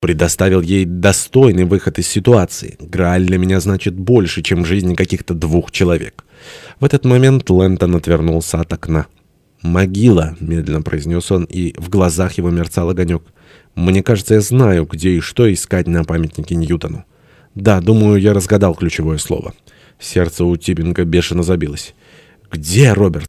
предоставил ей достойный выход из ситуации. Грааль для меня значит больше, чем жизнь каких-то двух человек. В этот момент Лэнтон отвернулся от окна. «Могила», — медленно произнес он, и в глазах его мерцал огонек. «Мне кажется, я знаю, где и что искать на памятнике Ньютону». «Да, думаю, я разгадал ключевое слово». Сердце у Тибинга бешено забилось. «Где, Роберт?»